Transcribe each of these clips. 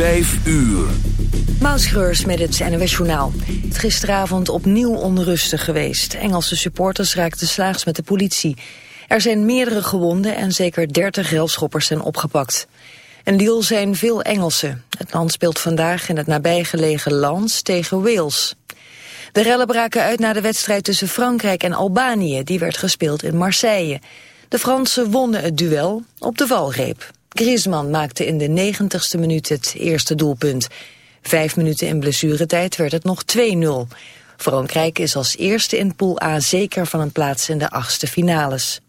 Vijf uur. Mausgreurs met het NOS Journaal. Gisteravond opnieuw onrustig geweest. Engelse supporters raakten slaags met de politie. Er zijn meerdere gewonden en zeker 30 relschoppers zijn opgepakt. In Lille zijn veel Engelsen. Het land speelt vandaag in het nabijgelegen Lens tegen Wales. De rellen braken uit na de wedstrijd tussen Frankrijk en Albanië. Die werd gespeeld in Marseille. De Fransen wonnen het duel op de valreep. Griezmann maakte in de negentigste minuut het eerste doelpunt. Vijf minuten in blessuretijd werd het nog 2-0. Frankrijk is als eerste in Pool A zeker van een plaats in de achtste finales.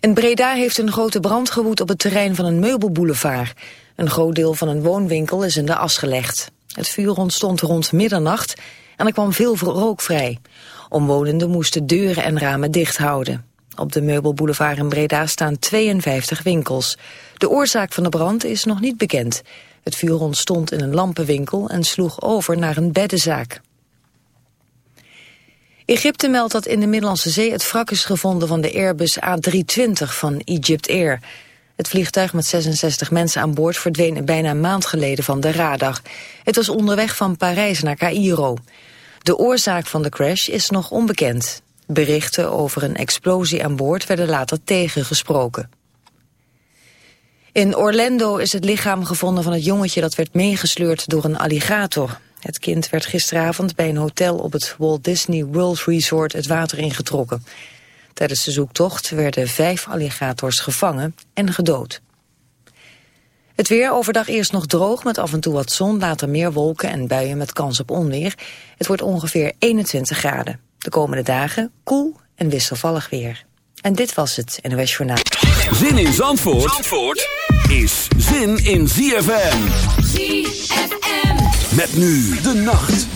In Breda heeft een grote brand gewoed op het terrein van een meubelboulevard. Een groot deel van een woonwinkel is in de as gelegd. Het vuur ontstond rond middernacht en er kwam veel rook vrij. Omwonenden moesten deuren en ramen dicht houden. Op de meubelboulevard in Breda staan 52 winkels. De oorzaak van de brand is nog niet bekend. Het vuur ontstond in een lampenwinkel en sloeg over naar een beddenzaak. Egypte meldt dat in de Middellandse Zee het wrak is gevonden van de Airbus A320 van Egypt Air. Het vliegtuig met 66 mensen aan boord verdween bijna een maand geleden van de radar. Het was onderweg van Parijs naar Cairo. De oorzaak van de crash is nog onbekend. Berichten over een explosie aan boord werden later tegengesproken. In Orlando is het lichaam gevonden van het jongetje dat werd meegesleurd door een alligator. Het kind werd gisteravond bij een hotel op het Walt Disney World Resort het water ingetrokken. Tijdens de zoektocht werden vijf alligators gevangen en gedood. Het weer overdag eerst nog droog met af en toe wat zon, later meer wolken en buien met kans op onweer. Het wordt ongeveer 21 graden. De komende dagen koel en wisselvallig weer. En dit was het NOS Journaal. Zin in Zandvoort, Zandvoort is zin in ZFM. ZFM. Met nu de nacht.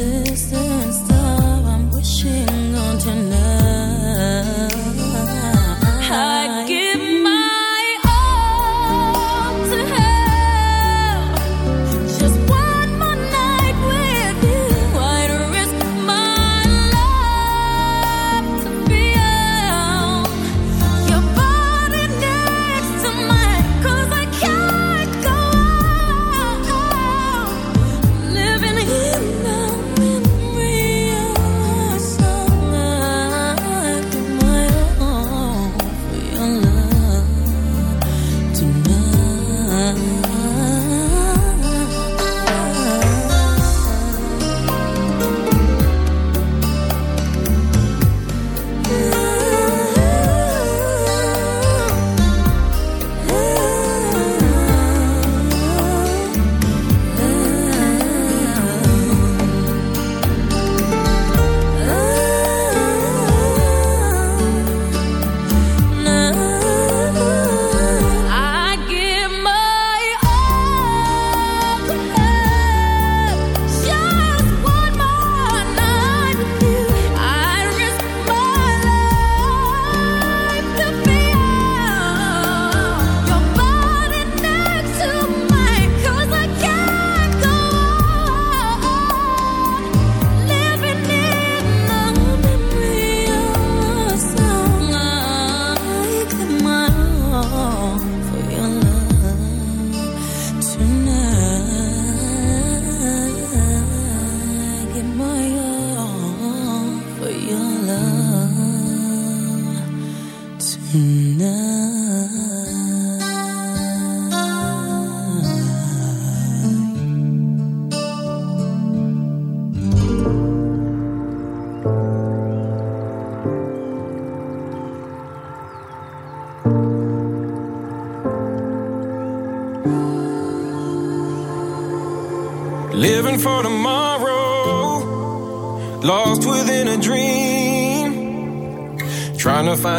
this Mm-hmm.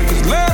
bad, cause love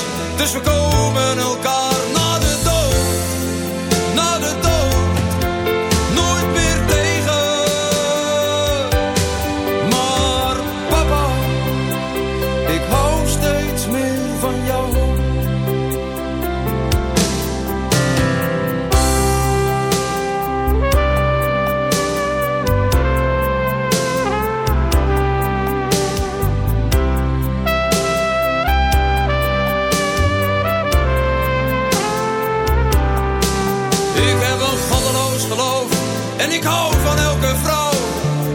Dus we komen elkaar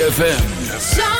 ZFM.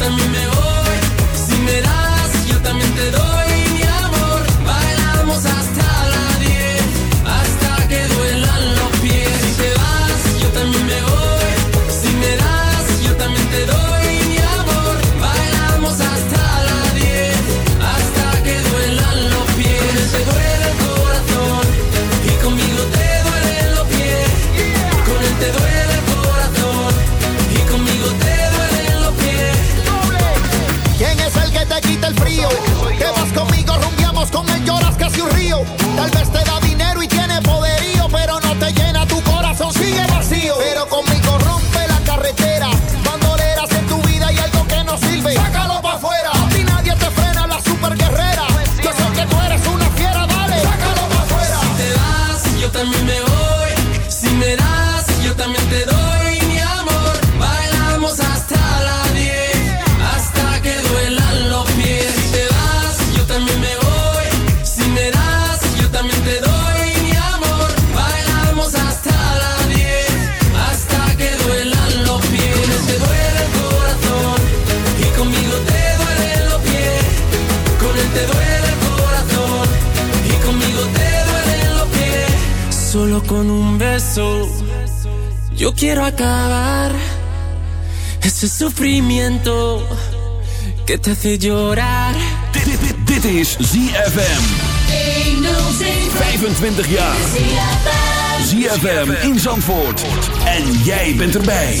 también me voy. Si me das que te hace llorar. Dit, is ZFM. 25 jaar. ZFM in Zandvoort. En jij bent erbij.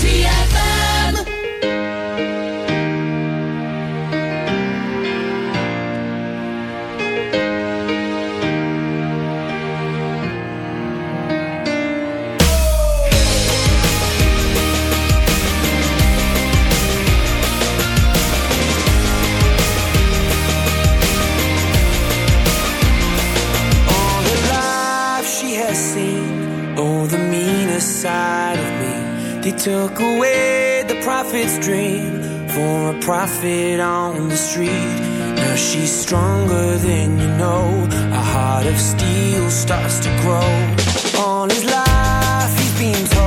He took away the prophet's dream for a prophet on the street. Now she's stronger than you know. A heart of steel starts to grow. All his life, he's been told.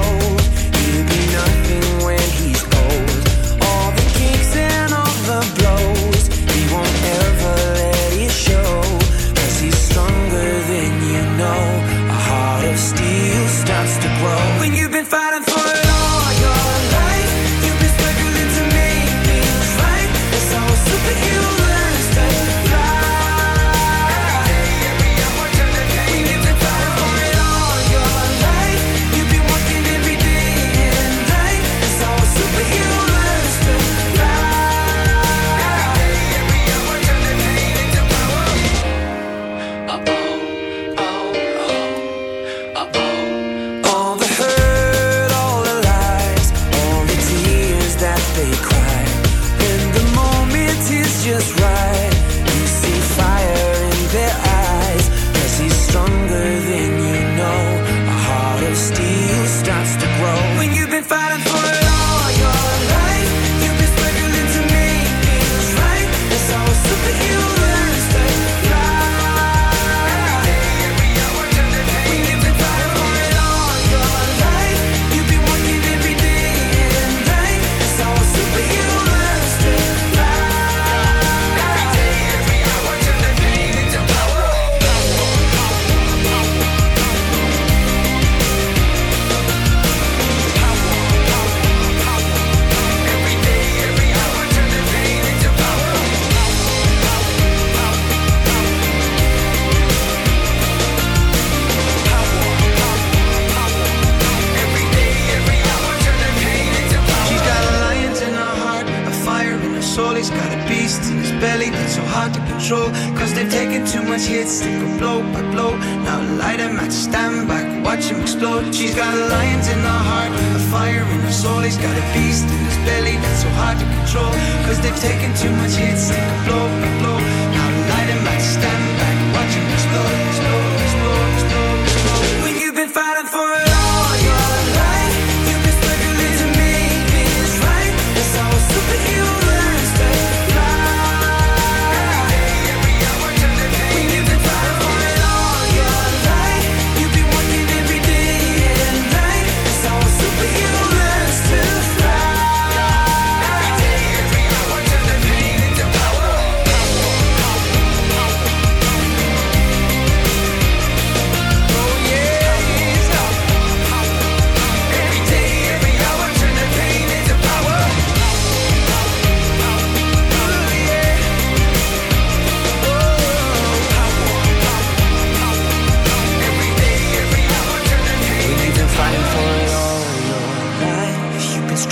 i stand back, watch him explode. She's got lions in her heart, a fire in her soul. He's got a beast in his belly that's so hard to control. Cause they've taken too much hits, they a blow, blow.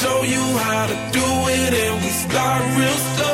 show you how to do it and we start real slow.